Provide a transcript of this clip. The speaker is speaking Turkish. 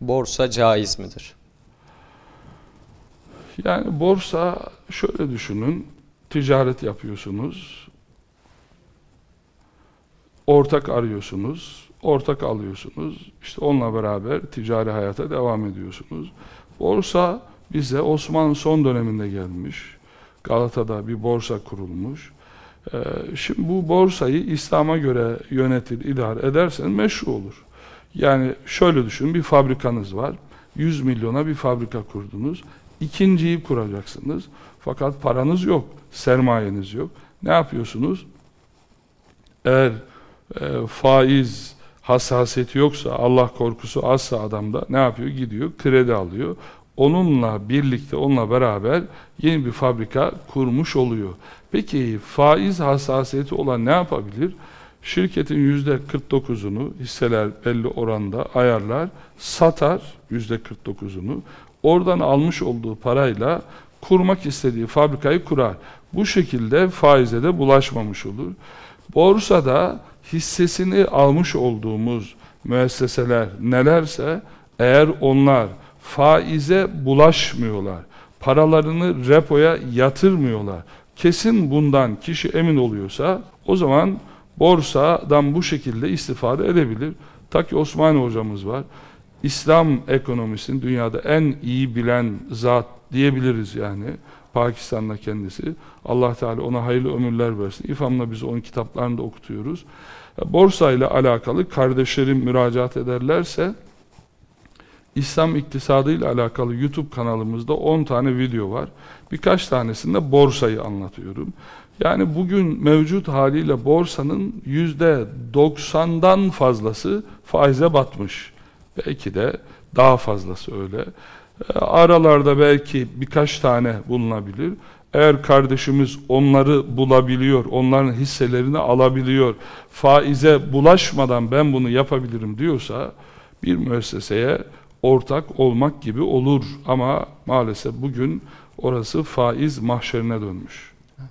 Borsa caiz midir? Yani borsa şöyle düşünün, ticaret yapıyorsunuz, ortak arıyorsunuz, ortak alıyorsunuz, işte onunla beraber ticari hayata devam ediyorsunuz. Borsa bize Osmanlı son döneminde gelmiş, Galata'da bir borsa kurulmuş. Ee, şimdi bu borsayı İslam'a göre yönetir, idare ederseniz meşru olur. Yani şöyle düşünün, bir fabrikanız var, 100 milyona bir fabrika kurdunuz, ikinciyi kuracaksınız. Fakat paranız yok, sermayeniz yok. Ne yapıyorsunuz? Eğer e, faiz hassasiyeti yoksa, Allah korkusu azsa adamda ne yapıyor? Gidiyor, kredi alıyor. Onunla birlikte, onunla beraber yeni bir fabrika kurmuş oluyor. Peki faiz hassasiyeti olan ne yapabilir? Şirketin yüzde 49'unu hisseler belli oranda ayarlar, satar yüzde 49'unu. Oradan almış olduğu parayla kurmak istediği fabrikayı kurar. Bu şekilde faize de bulaşmamış olur. Borsada hissesini almış olduğumuz müesseseler nelerse eğer onlar faize bulaşmıyorlar, paralarını repoya yatırmıyorlar, kesin bundan kişi emin oluyorsa o zaman borsadan bu şekilde istifade edebilir. Ta ki Osmani hocamız var. İslam ekonomisini dünyada en iyi bilen zat diyebiliriz yani. Pakistan'da kendisi. Allah Teala ona hayırlı ömürler versin. İFAM'la biz onun kitaplarını da okutuyoruz. Borsa ile alakalı kardeşlerim müracaat ederlerse İslam iktisadı ile alakalı YouTube kanalımızda 10 tane video var. Birkaç tanesinde borsayı anlatıyorum. Yani bugün mevcut haliyle borsanın %90'dan fazlası faize batmış. Belki de daha fazlası öyle. E, aralarda belki birkaç tane bulunabilir. Eğer kardeşimiz onları bulabiliyor, onların hisselerini alabiliyor, faize bulaşmadan ben bunu yapabilirim diyorsa bir müesseseye ortak olmak gibi olur. Ama maalesef bugün orası faiz mahşerine dönmüş.